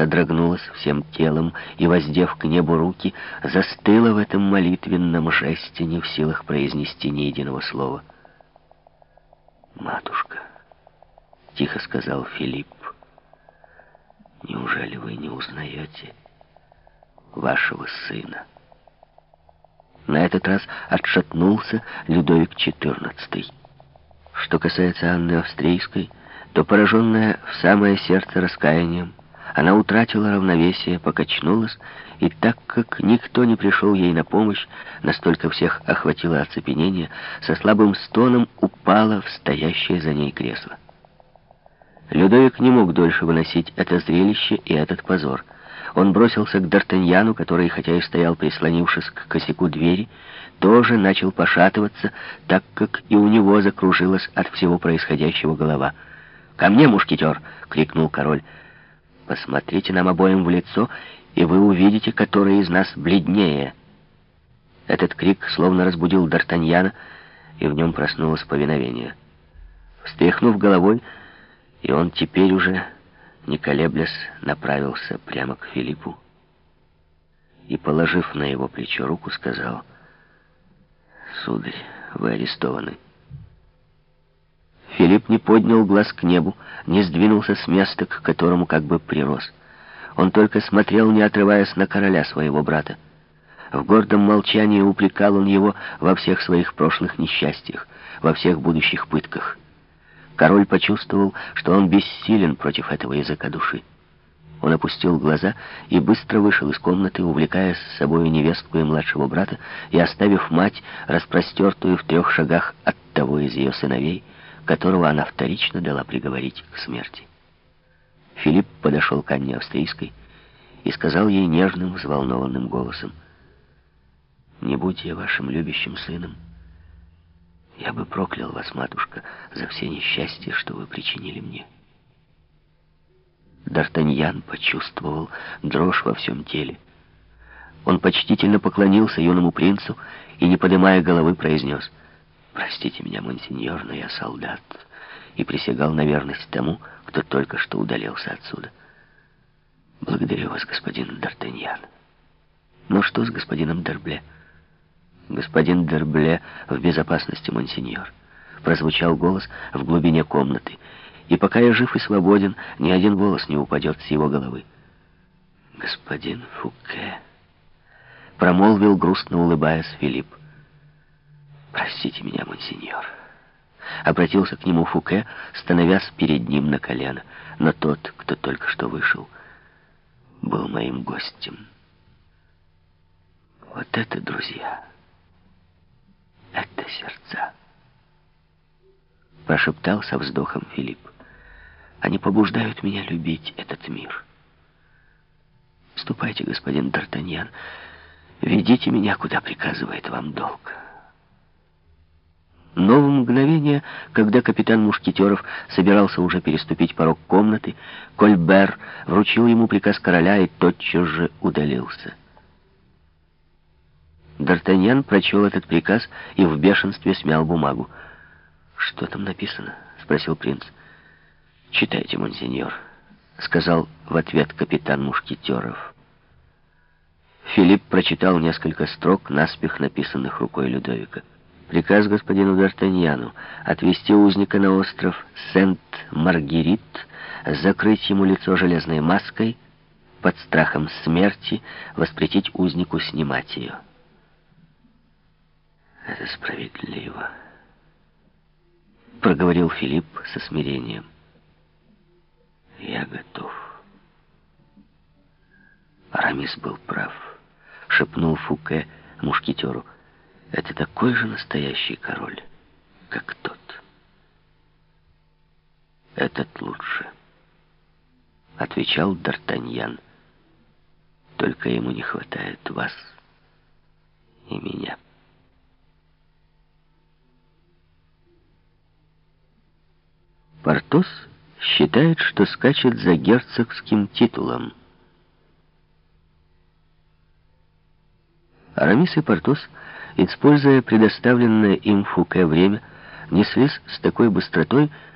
содрогнулась всем телом и, воздев к небу руки, застыла в этом молитвенном жесте, не в силах произнести ни единого слова. «Матушка», — тихо сказал Филипп, — «неужели вы не узнаете вашего сына?» На этот раз отшатнулся Людовик XIV. Что касается Анны Австрийской, то, пораженная в самое сердце раскаянием, она утратила равновесие, покачнулась, и так как никто не пришел ей на помощь, настолько всех охватило оцепенение, со слабым стоном упала в стоящее за ней кресло. Людовик не мог дольше выносить это зрелище и этот позор. Он бросился к Д'Артаньяну, который, хотя и стоял прислонившись к косяку двери, тоже начал пошатываться, так как и у него закружилась от всего происходящего голова. «Ко мне, мушкетер!» — крикнул король. «Посмотрите нам обоим в лицо, и вы увидите, который из нас бледнее». Этот крик словно разбудил Д'Артаньяна, и в нем проснулось повиновение. Встряхнув головой, и он теперь уже, не колеблясь, направился прямо к Филиппу и, положив на его плечо руку, сказал, «Сударь, вы арестованы». Филипп не поднял глаз к небу, не сдвинулся с места, к которому как бы прирос. Он только смотрел, не отрываясь на короля своего брата. В гордом молчании упрекал он его во всех своих прошлых несчастьях, во всех будущих пытках. Король почувствовал, что он бессилен против этого языка души. Он опустил глаза и быстро вышел из комнаты, увлекая с собой невестку и младшего брата, и оставив мать, распростертую в трех шагах от того из ее сыновей, которого она вторично дала приговорить к смерти. Филипп подошел к Анне Австрийской и сказал ей нежным, взволнованным голосом, «Не будь я вашим любящим сыном, я бы проклял вас, матушка, за все несчастья, что вы причинили мне. Д'Артаньян почувствовал дрожь во всем теле. Он почтительно поклонился юному принцу и, не поднимая головы, произнес, «Простите меня, монсеньор, но я солдат» и присягал на верность тому, кто только что удалился отсюда. Благодарю вас, господин Д'Артаньян. Но что с господином Дербле? «Господин Дербле в безопасности, монсеньор», — прозвучал голос в глубине комнаты. «И пока я жив и свободен, ни один волос не упадет с его головы». «Господин Фуке», — промолвил, грустно улыбаясь Филипп. «Простите меня, монсеньор». Обратился к нему Фуке, становясь перед ним на колено. Но тот, кто только что вышел, был моим гостем. Вот это, друзья это сердца. Прошептал со вздохом Филипп. Они побуждают меня любить этот мир. Ступайте, господин Д'Артаньян, ведите меня, куда приказывает вам долг. Но в мгновение, когда капитан Мушкетеров собирался уже переступить порог комнаты, Кольбер вручил ему приказ короля и тотчас же удалился. Д'Артаньян прочел этот приказ и в бешенстве смял бумагу. «Что там написано?» — спросил принц. «Читайте, монсеньор», — сказал в ответ капитан Мушкетеров. Филипп прочитал несколько строк, наспех написанных рукой Людовика. Приказ господину Д'Артаньяну отвести узника на остров Сент-Маргерит, закрыть ему лицо железной маской, под страхом смерти воспретить узнику снимать ее. Это справедливо, проговорил Филипп со смирением. Я готов. Арамис был прав, шепнул Фуке мушкетеру. Это такой же настоящий король, как тот. Этот лучше, отвечал Д'Артаньян. Только ему не хватает вас и меня. Портос считает, что скачет за герцогским титулом. Арамис и Портос, используя предоставленное им Фуке время, неслись с такой быстротой,